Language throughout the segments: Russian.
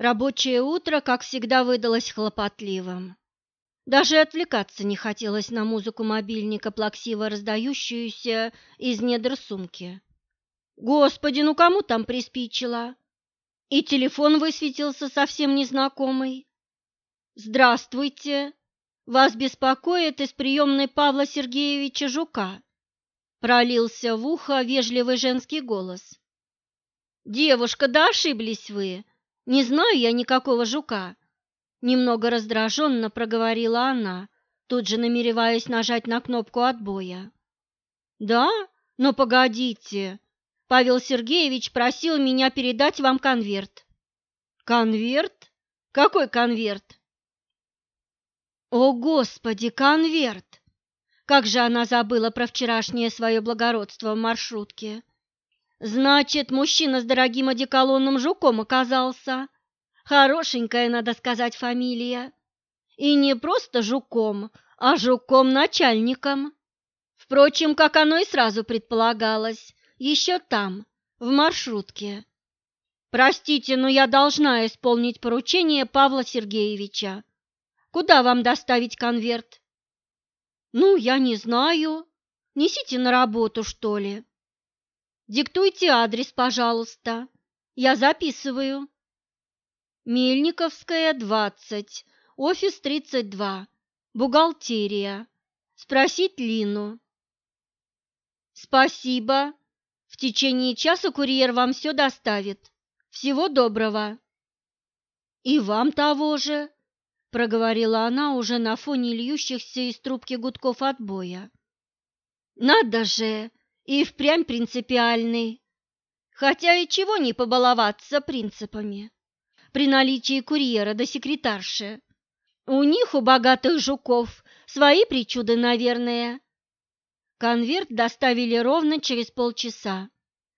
Рабочее утро, как всегда, выдалось хлопотливым. Даже отвлекаться не хотелось на музыку мобильника, плаксиво раздающуюся из недр сумки. Господи, ну кому там приспичило? И телефон высветился совсем незнакомый. «Здравствуйте! Вас беспокоит из приемной Павла Сергеевича Жука», пролился в ухо вежливый женский голос. «Девушка, да ошиблись вы. Не знаю я никакого жука. Немного раздраженно проговорила она, тут же намереваясь нажать на кнопку отбоя. Да? Но погодите. Павел Сергеевич просил меня передать вам конверт. Конверт? Какой конверт? О, Господи, конверт! Как же она забыла про вчерашнее свое благородство в маршрутке. Значит, мужчина с дорогим одеколонным жуком оказался. Хорошенькая, надо сказать, фамилия. И не просто жуком, а жуком-начальником. Впрочем, как оно и сразу предполагалось, еще там, в маршрутке. Простите, но я должна исполнить поручение Павла Сергеевича. Куда вам доставить конверт? Ну, я не знаю. Несите на работу, что ли. Диктуйте адрес, пожалуйста. Я записываю. Мельниковская, 20, офис 32, бухгалтерия. Спросить Лину. Спасибо. В течение часа курьер вам все доставит. Всего доброго. И вам того же, проговорила она уже на фоне льющихся из трубки гудков отбоя. Надо же, и впрямь принципиальный. Хотя и чего не побаловаться принципами при наличии курьера до секретарши. У них, у богатых жуков, свои причуды, наверное. Конверт доставили ровно через полчаса.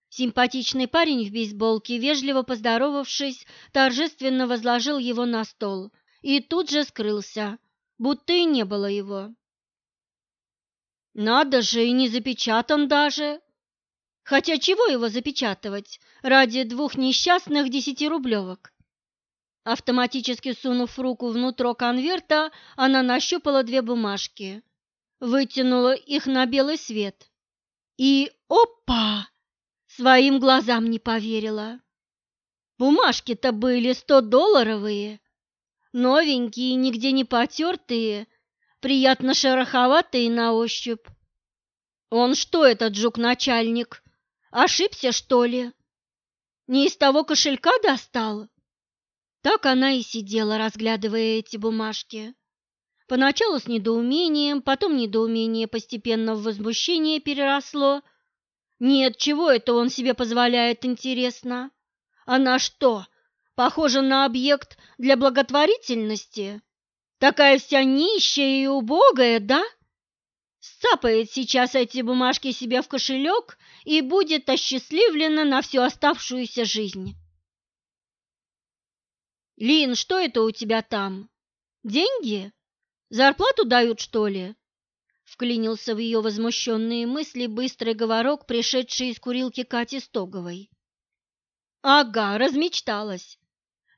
Симпатичный парень в бейсболке, вежливо поздоровавшись, торжественно возложил его на стол и тут же скрылся, будто и не было его. Надо же, и не запечатан даже. Хотя чего его запечатывать ради двух несчастных десятирублевок? Автоматически сунув руку внутрь конверта, она нащупала две бумажки, вытянула их на белый свет и опа! Своим глазам не поверила. Бумажки-то были сто-долларовые, новенькие, нигде не потертые, приятно шероховатые на ощупь. Он что, этот жук-начальник, ошибся, что ли? Не из того кошелька достал? Так она и сидела, разглядывая эти бумажки. Поначалу с недоумением, потом недоумение постепенно в возмущение переросло. Нет, чего это он себе позволяет, интересно? Она что, похожа на объект для благотворительности? Такая вся нищая и убогая, да? Сцапает сейчас эти бумажки себе в кошелек и будет осчастливлена на всю оставшуюся жизнь. «Лин, что это у тебя там? Деньги? Зарплату дают, что ли?» Вклинился в ее возмущенные мысли быстрый говорок, пришедший из курилки Кати Стоговой. «Ага, размечталась.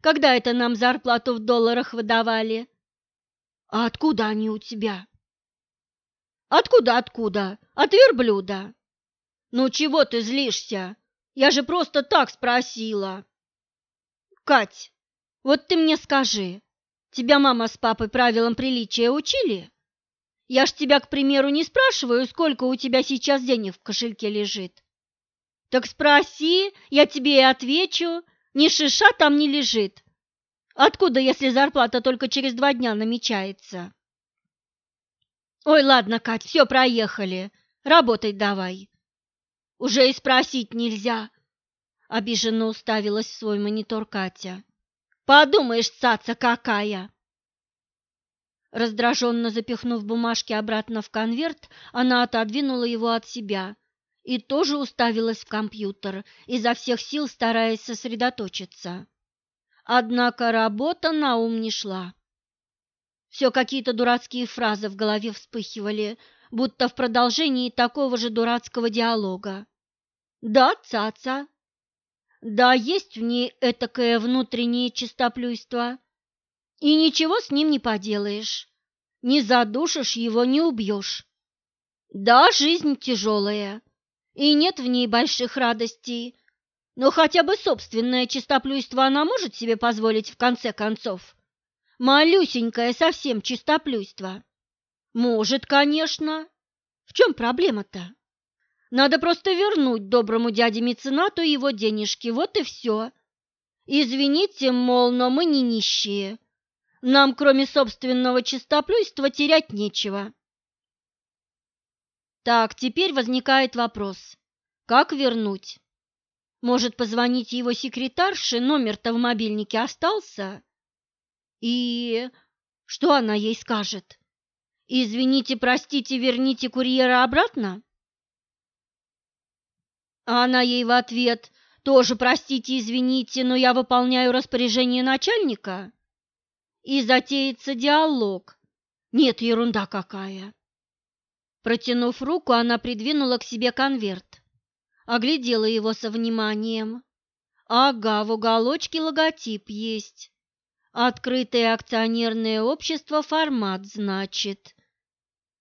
Когда это нам зарплату в долларах выдавали?» А откуда они у тебя? Откуда, откуда? От верблюда. Ну чего ты злишься? Я же просто так спросила. Кать, вот ты мне скажи, тебя мама с папой правилам приличия учили? Я ж тебя, к примеру, не спрашиваю, сколько у тебя сейчас денег в кошельке лежит. Так спроси, я тебе и отвечу, ни шиша там не лежит. Откуда, если зарплата только через два дня намечается? Ой, ладно, Кать, все, проехали. Работай давай. Уже и спросить нельзя. Обиженно уставилась в свой монитор Катя. Подумаешь, цаца какая! Раздраженно запихнув бумажки обратно в конверт, она отодвинула его от себя и тоже уставилась в компьютер, изо всех сил стараясь сосредоточиться. Однако работа на ум не шла. Все какие-то дурацкие фразы в голове вспыхивали, будто в продолжении такого же дурацкого диалога. «Да, цаца!» Да, есть в ней этакое внутреннее чистоплюйство, и ничего с ним не поделаешь. Не задушишь его, не убьешь. Да, жизнь тяжелая, и нет в ней больших радостей, но хотя бы собственное чистоплюйство она может себе позволить в конце концов. Малюсенькое совсем чистоплюйство. Может, конечно. В чем проблема-то? Надо просто вернуть доброму дяде меценату его денежки, вот и все. Извините, мол, но мы не нищие. Нам, кроме собственного чистоплюйства, терять нечего. Так, теперь возникает вопрос. Как вернуть? Может, позвонить его секретарше, номер-то в мобильнике остался? И что она ей скажет? Извините, простите, верните курьера обратно? А она ей в ответ тоже простите, извините, но я выполняю распоряжение начальника и затеется диалог. Нет, ерунда какая. Протянув руку, она придвинула к себе конверт, оглядела его со вниманием. Ага, в уголочке логотип есть. Открытое акционерное общество «Формат», значит.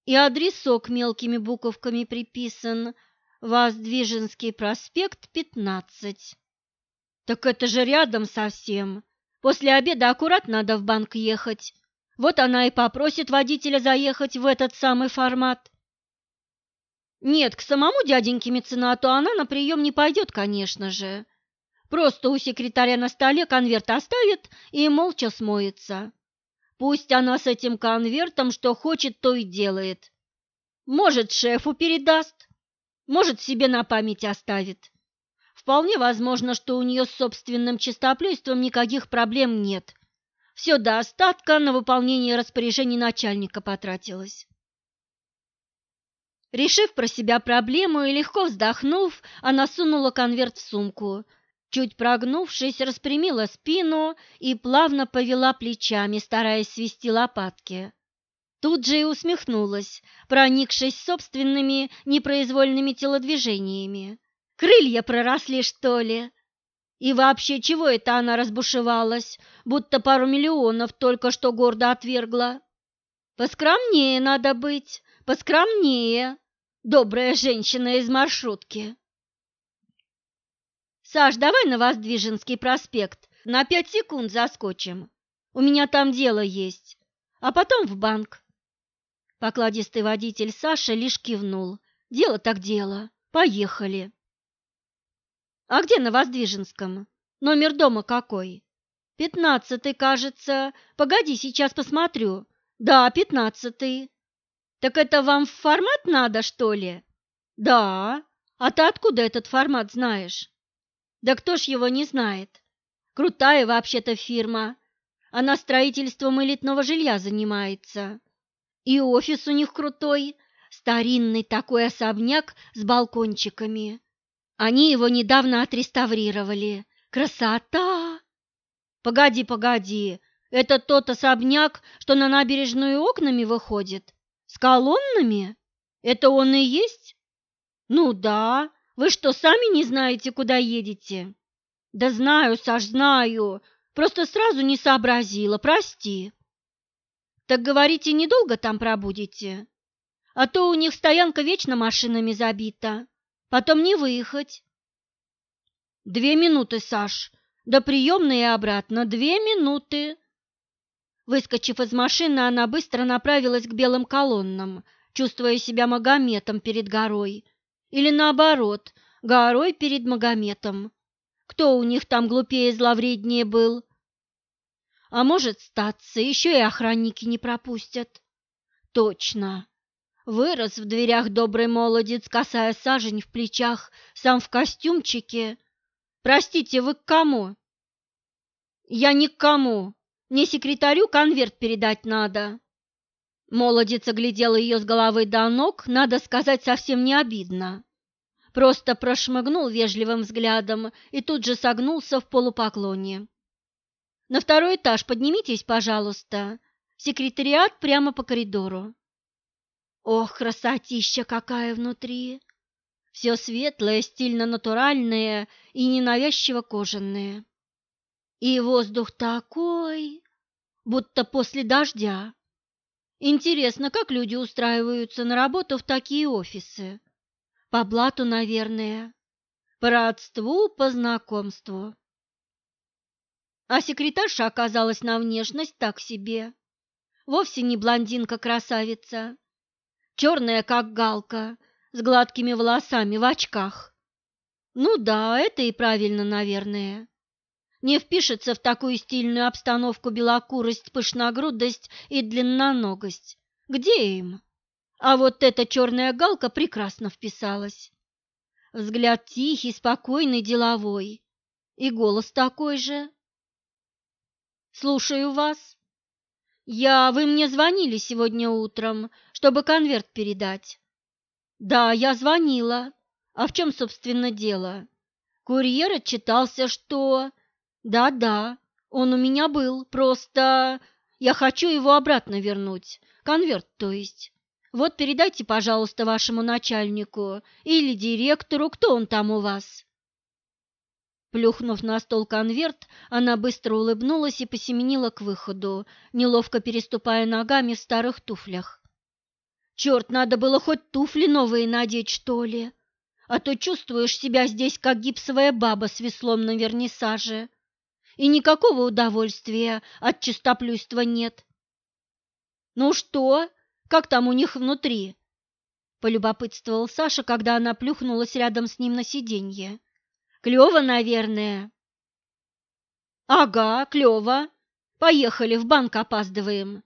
И адресок мелкими буковками приписан «Воздвиженский проспект, 15». Так это же рядом совсем. После обеда аккурат надо в банк ехать. Вот она и попросит водителя заехать в этот самый формат. Нет, к самому дяденьке меценату она на прием не пойдет, конечно же. Просто у секретаря на столе конверт оставит и молча смоется. Пусть она с этим конвертом что хочет, то и делает. Может, шефу передаст, может, себе на память оставит. Вполне возможно, что у нее с собственным чистоплюйством никаких проблем нет. Все до остатка на выполнение распоряжений начальника потратилось. Решив про себя проблему и легко вздохнув, она сунула конверт в сумку. Чуть прогнувшись, распрямила спину и плавно повела плечами, стараясь свести лопатки. Тут же и усмехнулась, проникшись собственными непроизвольными телодвижениями. Крылья проросли, что ли? И вообще, чего это она разбушевалась, будто пару миллионов только что гордо отвергла? Поскромнее надо быть, поскромнее, добрая женщина из маршрутки. Саш, давай на Воздвиженский проспект, на пять секунд заскочим. У меня там дело есть, а потом в банк. Покладистый водитель Саша лишь кивнул. Дело так дело, поехали. А где на Воздвиженском? Номер дома какой? Пятнадцатый, кажется. Погоди, сейчас посмотрю. Да, пятнадцатый. Так это вам в формат надо, что ли? Да. А ты откуда этот формат знаешь? Да кто ж его не знает? Крутая вообще-то фирма. Она строительством элитного жилья занимается. И офис у них крутой, старинный такой особняк с балкончиками. Они его недавно отреставрировали. Красота! Погоди, погоди, это тот особняк, что на набережную окнами выходит? С колоннами? Это он и есть? Ну да, вы что, сами не знаете, куда едете? Да знаю, Саш, знаю, просто сразу не сообразила, прости. Так говорите, недолго там пробудете? А то у них стоянка вечно машинами забита. Потом не выехать. Две минуты, Саш. До приемной и обратно. Две минуты. Выскочив из машины, она быстро направилась к белым колоннам, чувствуя себя Магометом перед горой. Или наоборот, горой перед Магометом. Кто у них там глупее и зловреднее был? А может, статься, еще и охранники не пропустят. Точно. Вырос в дверях добрый молодец, касая сажень в плечах, сам в костюмчике. Простите, вы к кому? Я ни к кому. Мне секретарю конверт передать надо. Молодец оглядел ее с головы до ног, надо сказать, совсем не обидно. Просто прошмыгнул вежливым взглядом и тут же согнулся в полупоклоне. На второй этаж поднимитесь, пожалуйста. Секретариат прямо по коридору. Ох, красотища какая внутри! Все светлое, стильно-натуральное и ненавязчиво кожаное. И воздух такой, будто после дождя. Интересно, как люди устраиваются на работу в такие офисы? По блату, наверное. По родству, по знакомству. А секретарша оказалась на внешность так себе. Вовсе не блондинка-красавица. Черная, как галка, с гладкими волосами в очках. Ну да, это и правильно, наверное не впишется в такую стильную обстановку белокурость, пышногрудость и длинноногость. Где им? А вот эта черная галка прекрасно вписалась. Взгляд тихий, спокойный, деловой. И голос такой же. «Слушаю вас. Я... Вы мне звонили сегодня утром, чтобы конверт передать?» «Да, я звонила. А в чем, собственно, дело?» Курьер отчитался, что да-да, он у меня был, просто я хочу его обратно вернуть. Конверт, то есть. Вот передайте, пожалуйста, вашему начальнику или директору, кто он там у вас. Плюхнув на стол конверт, она быстро улыбнулась и посеменила к выходу, неловко переступая ногами в старых туфлях. Черт, надо было хоть туфли новые надеть, что ли, а то чувствуешь себя здесь, как гипсовая баба с веслом на вернисаже и никакого удовольствия от чистоплюйства нет. «Ну что, как там у них внутри?» – полюбопытствовал Саша, когда она плюхнулась рядом с ним на сиденье. «Клево, наверное». «Ага, клево. Поехали, в банк опаздываем».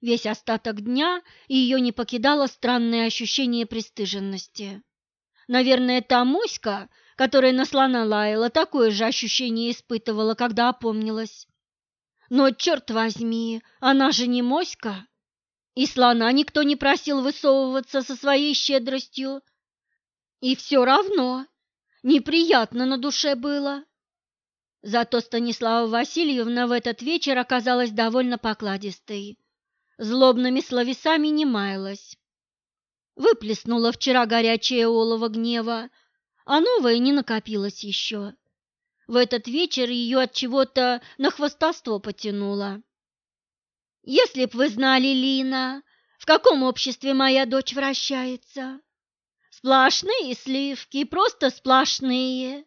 Весь остаток дня ее не покидало странное ощущение пристыженности. Наверное, та моська, которая на слона лаяла, такое же ощущение испытывала, когда опомнилась. Но, черт возьми, она же не моська. И слона никто не просил высовываться со своей щедростью. И все равно неприятно на душе было. Зато Станислава Васильевна в этот вечер оказалась довольно покладистой. Злобными словесами не маялась. Выплеснула вчера горячее олово гнева, а новое не накопилось еще. В этот вечер ее от чего-то на хвостовство потянуло. Если б вы знали, Лина, в каком обществе моя дочь вращается. Сплошные сливки, просто сплошные.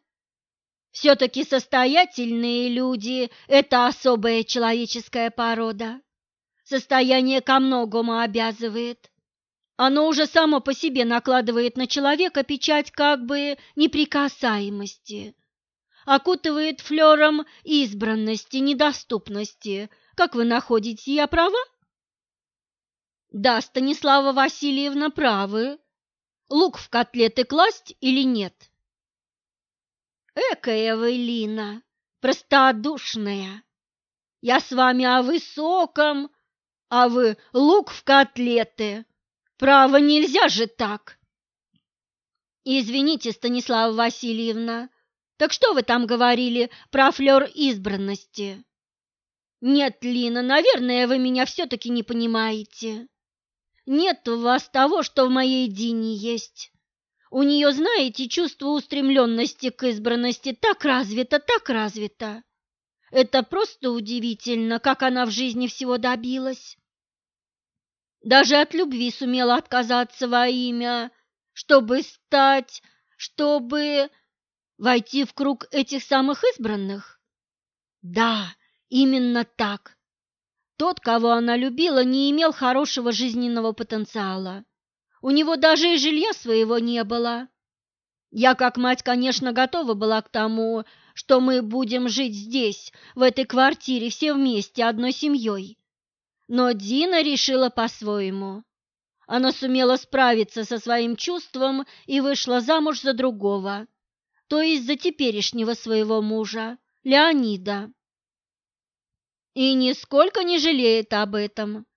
Все-таки состоятельные люди – это особая человеческая порода. Состояние ко многому обязывает. Оно уже само по себе накладывает на человека печать как бы неприкасаемости, окутывает флером избранности, недоступности. Как вы находите, я права? Да, Станислава Васильевна, правы. Лук в котлеты класть или нет? Экая вы, Лина, простодушная. Я с вами о высоком, а вы лук в котлеты. Право, нельзя же так. Извините, Станислава Васильевна, так что вы там говорили про флёр избранности? Нет, Лина, наверное, вы меня все-таки не понимаете. Нет у вас того, что в моей Дине есть. У нее, знаете, чувство устремленности к избранности так развито, так развито. Это просто удивительно, как она в жизни всего добилась. Даже от любви сумела отказаться во имя, чтобы стать, чтобы войти в круг этих самых избранных? Да, именно так. Тот, кого она любила, не имел хорошего жизненного потенциала. У него даже и жилья своего не было. Я, как мать, конечно, готова была к тому, что мы будем жить здесь, в этой квартире, все вместе, одной семьей. Но Дина решила по-своему. Она сумела справиться со своим чувством и вышла замуж за другого, то есть за теперешнего своего мужа, Леонида. И нисколько не жалеет об этом.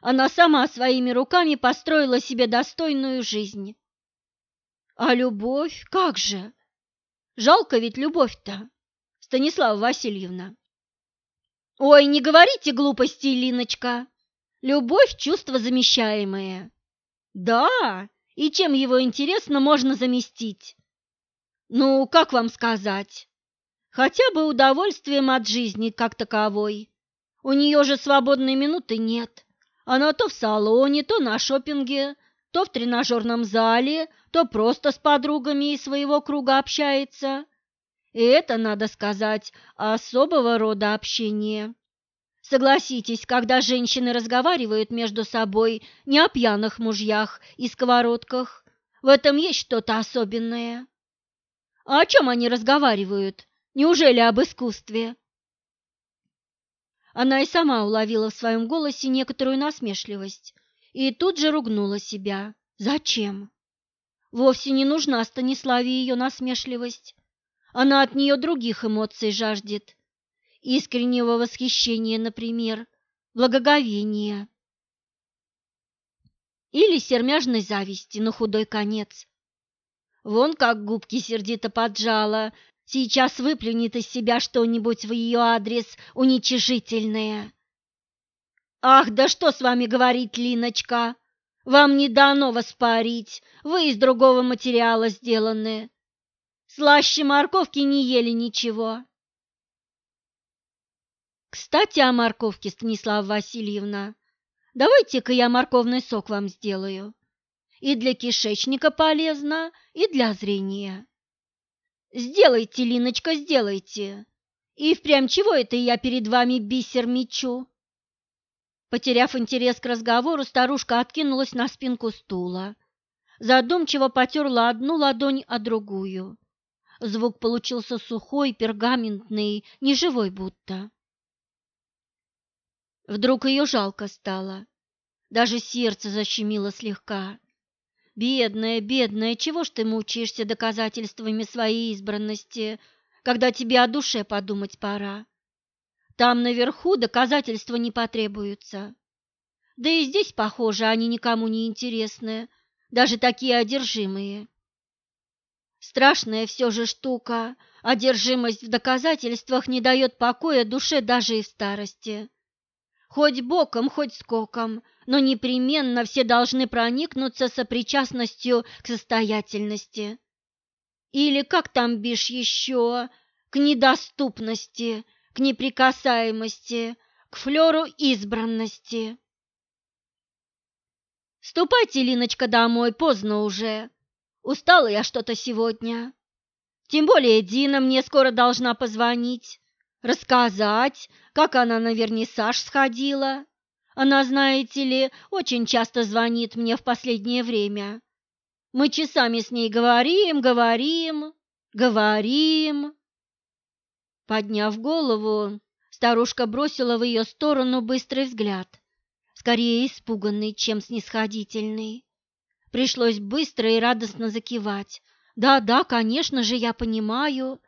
Она сама своими руками построила себе достойную жизнь. А любовь, как же? Жалко ведь любовь-то, Станислава Васильевна. Ой, не говорите глупости, Линочка. Любовь – чувство замещаемое. Да, И чем его, интересно, можно заместить? Ну, как вам сказать? Хотя бы удовольствием от жизни как таковой. У нее же свободной минуты нет. Она то в салоне, то на шопинге, то в тренажерном зале, то просто с подругами из своего круга общается. И это, надо сказать, особого рода общение. Согласитесь, когда женщины разговаривают между собой не о пьяных мужьях и сковородках, в этом есть что-то особенное. А о чем они разговаривают? Неужели об искусстве? Она и сама уловила в своем голосе некоторую насмешливость и тут же ругнула себя. Зачем? Вовсе не нужна Станиславе ее насмешливость. Она от нее других эмоций жаждет. Искреннего восхищения, например, благоговения. Или сермяжной зависти на худой конец. Вон как губки сердито поджала, сейчас выплюнет из себя что-нибудь в ее адрес уничижительное. «Ах, да что с вами говорить, Линочка! Вам не дано воспарить, вы из другого материала сделаны. Слаще морковки не ели ничего. Кстати, о морковке, Станислава Васильевна. Давайте-ка я морковный сок вам сделаю. И для кишечника полезно, и для зрения. Сделайте, Линочка, сделайте. И впрямь чего это я перед вами бисер мечу? Потеряв интерес к разговору, старушка откинулась на спинку стула. Задумчиво потерла одну ладонь, а другую. Звук получился сухой, пергаментный, неживой будто. Вдруг ее жалко стало. Даже сердце защемило слегка. Бедная, бедная, чего ж ты мучаешься доказательствами своей избранности, когда тебе о душе подумать пора? Там наверху доказательства не потребуются. Да и здесь, похоже, они никому не интересны, даже такие одержимые. Страшная все же штука, одержимость в доказательствах не дает покоя душе даже и в старости. Хоть боком, хоть скоком, но непременно все должны проникнуться сопричастностью к состоятельности. Или, как там бишь еще, к недоступности, к неприкасаемости, к флеру избранности. Ступайте, Линочка, домой, поздно уже. Устала я что-то сегодня. Тем более Дина мне скоро должна позвонить, рассказать, как она на вернисаж сходила. Она, знаете ли, очень часто звонит мне в последнее время. Мы часами с ней говорим, говорим, говорим. Подняв голову, старушка бросила в ее сторону быстрый взгляд, скорее испуганный, чем снисходительный. Пришлось быстро и радостно закивать. «Да, да, конечно же, я понимаю.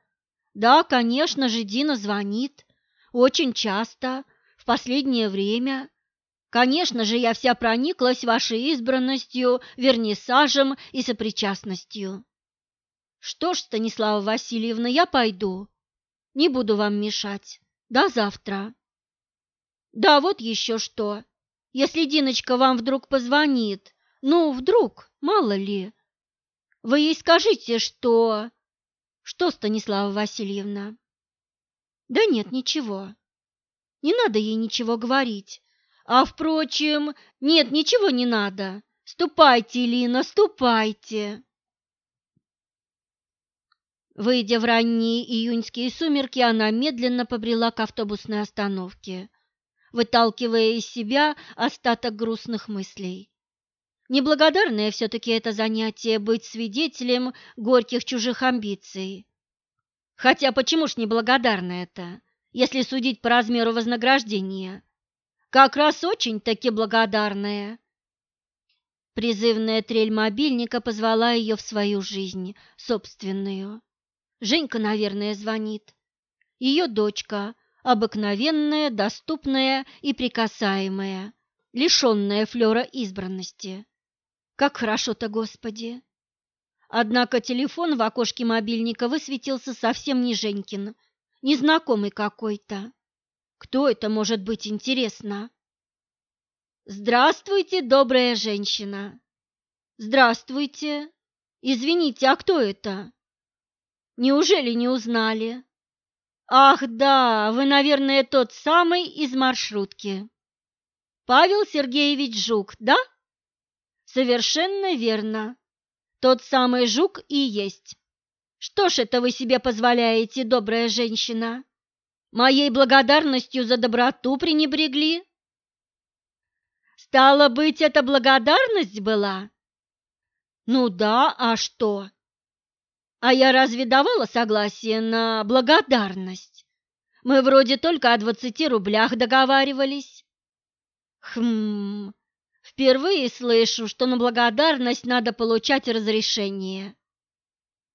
Да, конечно же, Дина звонит. Очень часто, в последнее время. Конечно же, я вся прониклась вашей избранностью, вернисажем и сопричастностью. Что ж, Станислава Васильевна, я пойду. Не буду вам мешать. До завтра. Да, вот еще что. Если Диночка вам вдруг позвонит, ну, вдруг, мало ли. Вы ей скажите, что... Что, Станислава Васильевна? Да нет, ничего. Не надо ей ничего говорить. А, впрочем, нет, ничего не надо. Ступайте, Лина, ступайте. Выйдя в ранние июньские сумерки, она медленно побрела к автобусной остановке, выталкивая из себя остаток грустных мыслей. Неблагодарное все-таки это занятие быть свидетелем горьких чужих амбиций. Хотя почему ж неблагодарно это, если судить по размеру вознаграждения? Как раз очень-таки благодарное. Призывная трель мобильника позвала ее в свою жизнь, собственную. Женька, наверное, звонит. Ее дочка, обыкновенная, доступная и прикасаемая, лишенная флера избранности. Как хорошо-то, Господи! Однако телефон в окошке мобильника высветился совсем не Женькин, незнакомый какой-то. Кто это может быть, интересно? Здравствуйте, добрая женщина! Здравствуйте. Извините, а кто это? Неужели не узнали? Ах, да, вы, наверное, тот самый из маршрутки. Павел Сергеевич Жук, да? Совершенно верно. Тот самый Жук и есть. Что ж это вы себе позволяете, добрая женщина? Моей благодарностью за доброту пренебрегли? Стало быть, это благодарность была? Ну да, а что? А я разве давала согласие на благодарность? Мы вроде только о двадцати рублях договаривались. Хм, впервые слышу, что на благодарность надо получать разрешение.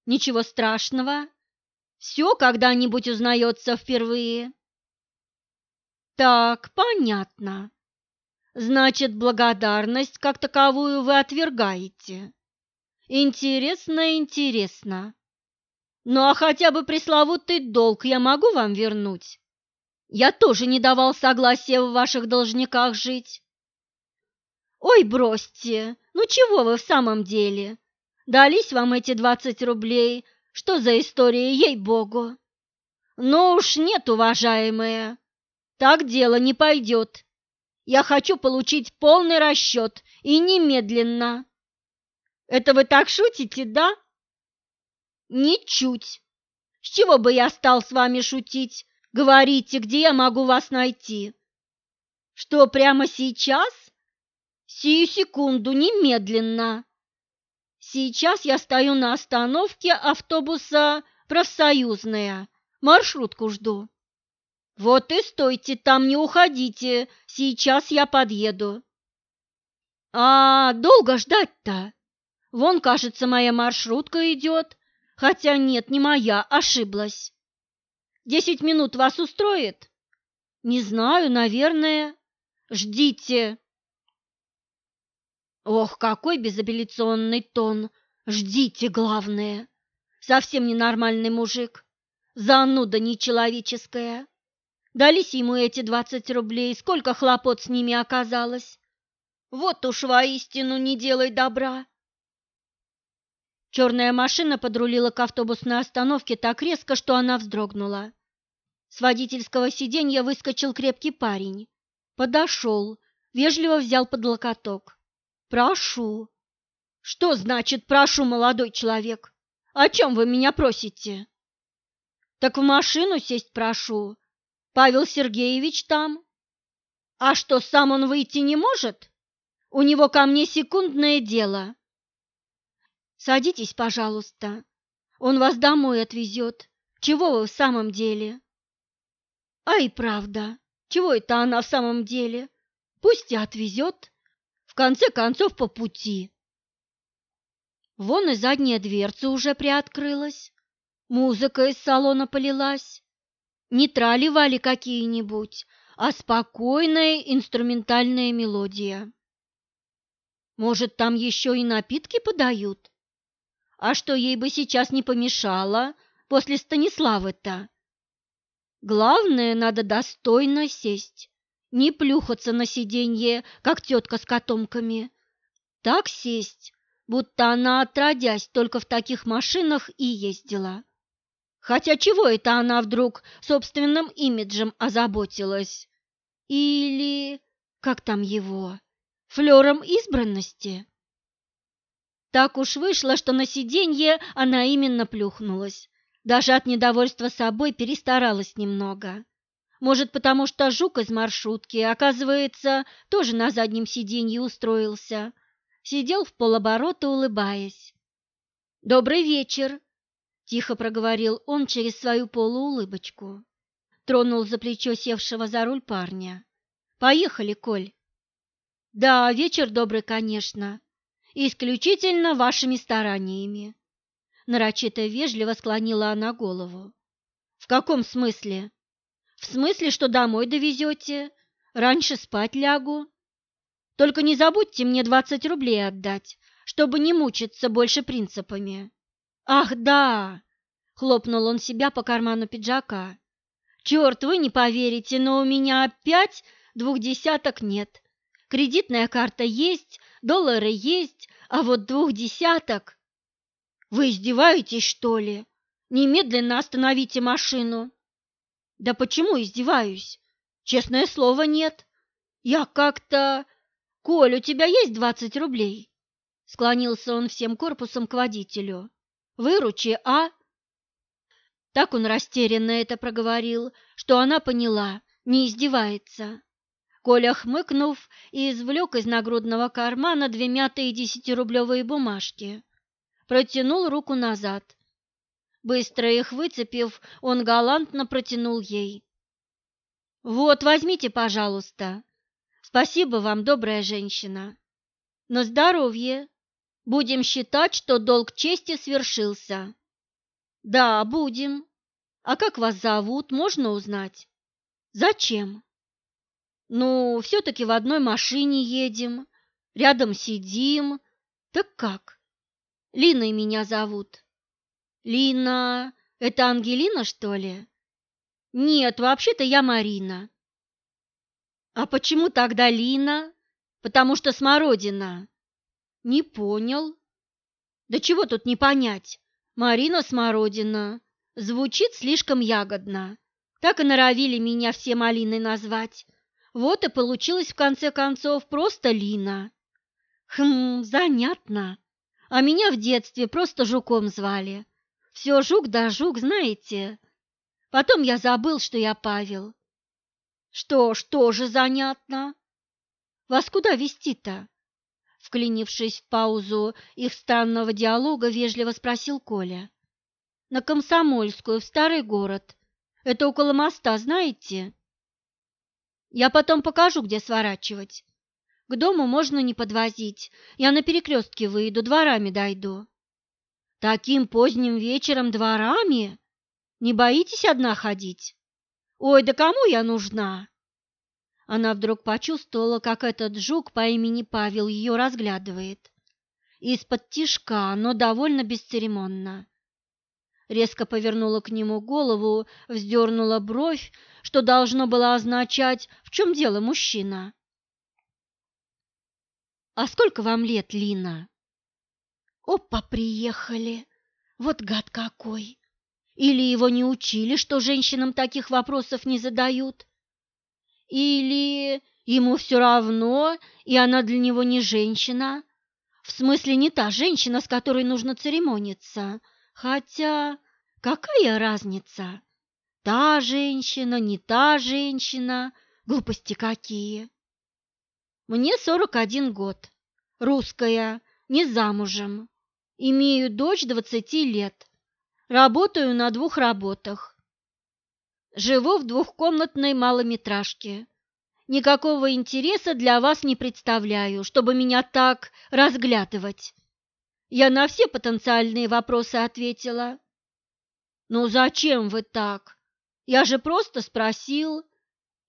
Ничего страшного, все когда-нибудь узнается впервые. Так, понятно. Значит, благодарность как таковую вы отвергаете. Интересно, интересно. Ну а хотя бы пресловутый долг я могу вам вернуть? Я тоже не давал согласия в ваших должниках жить. Ой, бросьте, ну чего вы в самом деле? Дались вам эти двадцать рублей, что за история, ей-богу? Ну уж нет, уважаемая, так дело не пойдет. Я хочу получить полный расчет и немедленно. Это вы так шутите, да? Ничуть. С чего бы я стал с вами шутить? Говорите, где я могу вас найти? Что, прямо сейчас? Сию секунду, немедленно. Сейчас я стою на остановке автобуса «Профсоюзная». Маршрутку жду. Вот и стойте там, не уходите. Сейчас я подъеду. А долго ждать-то? Вон, кажется, моя маршрутка идет. Хотя нет, не моя, ошиблась. Десять минут вас устроит? Не знаю, наверное. Ждите. Ох, какой безапелляционный тон. Ждите, главное. Совсем ненормальный мужик. Зануда нечеловеческая. Дались ему эти двадцать рублей, сколько хлопот с ними оказалось. Вот уж воистину не делай добра. Черная машина подрулила к автобусной остановке так резко, что она вздрогнула. С водительского сиденья выскочил крепкий парень. Подошел, вежливо взял под локоток. «Прошу». «Что значит «прошу», молодой человек? О чем вы меня просите?» «Так в машину сесть прошу. Павел Сергеевич там». «А что, сам он выйти не может? У него ко мне секундное дело». Садитесь, пожалуйста. Он вас домой отвезет. Чего вы в самом деле? Ай, правда, чего это она в самом деле? Пусть и отвезет. Конце концов, по пути. Вон и задняя дверца уже приоткрылась. Музыка из салона полилась. Не трали-вали какие-нибудь, а спокойная инструментальная мелодия. Может, там еще и напитки подают? А что ей бы сейчас не помешало после Станиславы-то? Главное, надо достойно сесть, не плюхаться на сиденье, как тетка с котомками. Так сесть, будто она, отродясь, только в таких машинах и ездила. Хотя чего это она вдруг собственным имиджем озаботилась? Или, как там его, флером избранности? Так уж вышло, что на сиденье она именно плюхнулась. Даже от недовольства собой перестаралась немного. Может, потому что жук из маршрутки, оказывается, тоже на заднем сиденье устроился. Сидел в полоборота, улыбаясь. «Добрый вечер!» – тихо проговорил он через свою полуулыбочку. Тронул за плечо севшего за руль парня. «Поехали, Коль!» «Да, вечер добрый, конечно исключительно вашими стараниями. Нарочито вежливо склонила она голову. В каком смысле? В смысле, что домой довезете, раньше спать лягу. Только не забудьте мне двадцать рублей отдать, чтобы не мучиться больше принципами. Ах, да! Хлопнул он себя по карману пиджака. Черт, вы не поверите, но у меня опять двух десяток нет. Кредитная карта есть, доллары есть, а вот двух десяток... Вы издеваетесь, что ли? Немедленно остановите машину. Да почему издеваюсь? Честное слово, нет. Я как-то... Коль, у тебя есть двадцать рублей? Склонился он всем корпусом к водителю. Выручи, а? Так он растерянно это проговорил, что она поняла, не издевается. Коля, хмыкнув, и извлек из нагрудного кармана две мятые десятирублевые бумажки. Протянул руку назад. Быстро их выцепив, он галантно протянул ей. «Вот, возьмите, пожалуйста. Спасибо вам, добрая женщина. На здоровье. Будем считать, что долг чести свершился». «Да, будем. А как вас зовут, можно узнать?» «Зачем?» Ну, все-таки в одной машине едем, рядом сидим. Так как? Линой меня зовут. Лина, это Ангелина, что ли? Нет, вообще-то я Марина. А почему тогда Лина? Потому что смородина. Не понял. Да чего тут не понять? Марина Смородина. Звучит слишком ягодно. Так и норовили меня все малиной назвать. Вот и получилось в конце концов просто Лина. Хм, занятно. А меня в детстве просто жуком звали. Все жук да жук, знаете. Потом я забыл, что я Павел. Что ж, тоже занятно. Вас куда вести-то? Вклинившись в паузу их странного диалога, вежливо спросил Коля. На Комсомольскую, в старый город. Это около моста, знаете? Я потом покажу, где сворачивать. К дому можно не подвозить. Я на перекрестке выйду, дворами дойду. Таким поздним вечером дворами? Не боитесь одна ходить? Ой, да кому я нужна? Она вдруг почувствовала, как этот жук по имени Павел ее разглядывает. Из-под тишка, но довольно бесцеремонно резко повернула к нему голову, вздернула бровь, что должно было означать «В чем дело, мужчина?» «А сколько вам лет, Лина?» «Опа, приехали! Вот гад какой! Или его не учили, что женщинам таких вопросов не задают? Или ему все равно, и она для него не женщина? В смысле, не та женщина, с которой нужно церемониться?» Хотя какая разница? Та женщина, не та женщина, глупости какие. Мне сорок один год, русская, не замужем. Имею дочь двадцати лет. Работаю на двух работах. Живу в двухкомнатной малометражке. Никакого интереса для вас не представляю, чтобы меня так разглядывать. Я на все потенциальные вопросы ответила. Ну зачем вы так? Я же просто спросил.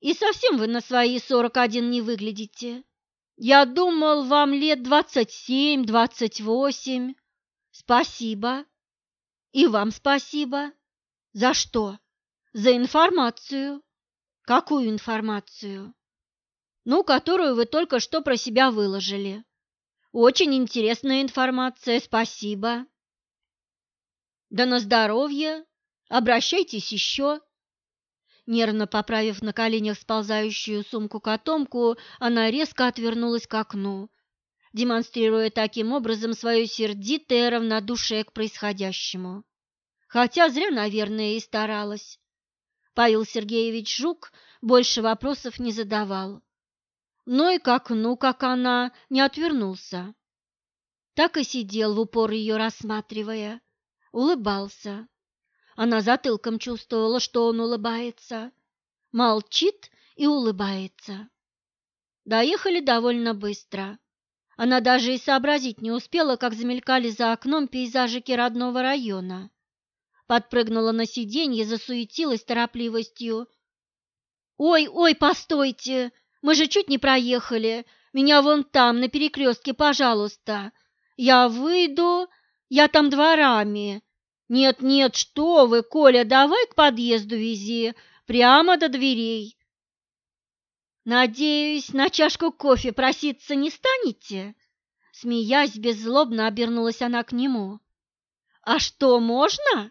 И совсем вы на свои сорок один не выглядите. Я думал, вам лет двадцать семь, двадцать восемь. Спасибо. И вам спасибо. За что? За информацию. Какую информацию? Ну, которую вы только что про себя выложили. Очень интересная информация, спасибо. Да на здоровье. Обращайтесь еще. Нервно поправив на коленях сползающую сумку-котомку, она резко отвернулась к окну, демонстрируя таким образом свое сердитое равнодушие к происходящему. Хотя зря, наверное, и старалась. Павел Сергеевич Жук больше вопросов не задавал но и к окну, как она, не отвернулся. Так и сидел в упор ее рассматривая, улыбался. Она затылком чувствовала, что он улыбается, молчит и улыбается. Доехали довольно быстро. Она даже и сообразить не успела, как замелькали за окном пейзажики родного района. Подпрыгнула на сиденье, засуетилась торопливостью. «Ой, ой, постойте!» Мы же чуть не проехали. Меня вон там, на перекрестке, пожалуйста. Я выйду, я там дворами. Нет-нет, что вы, Коля, давай к подъезду вези, прямо до дверей. Надеюсь, на чашку кофе проситься не станете? Смеясь, беззлобно обернулась она к нему. «А что, можно?»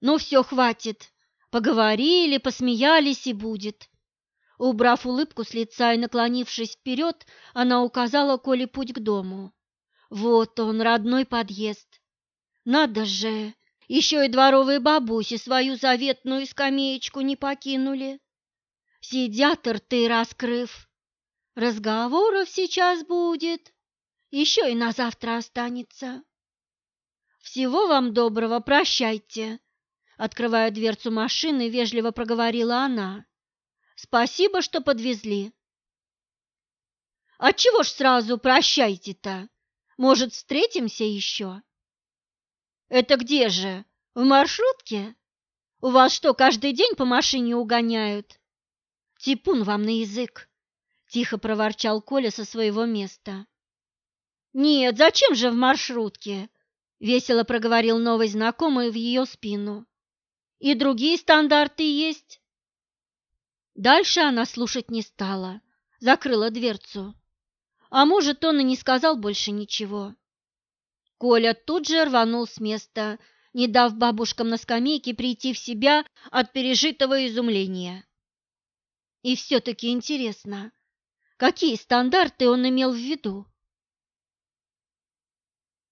«Ну все, хватит. Поговорили, посмеялись и будет». Убрав улыбку с лица и наклонившись вперед, она указала Коле путь к дому. «Вот он, родной подъезд. Надо же, еще и дворовые бабуси свою заветную скамеечку не покинули. Сидят рты раскрыв. Разговоров сейчас будет, еще и на завтра останется. Всего вам доброго, прощайте. Открывая дверцу машины, вежливо проговорила она. Спасибо, что подвезли. А чего ж сразу прощайте-то? Может, встретимся еще? Это где же? В маршрутке? У вас что, каждый день по машине угоняют? Типун вам на язык, тихо проворчал Коля со своего места. Нет, зачем же в маршрутке? весело проговорил новый знакомый в ее спину. И другие стандарты есть. Дальше она слушать не стала, закрыла дверцу. А может, он и не сказал больше ничего. Коля тут же рванул с места, не дав бабушкам на скамейке прийти в себя от пережитого изумления. И все-таки интересно, какие стандарты он имел в виду?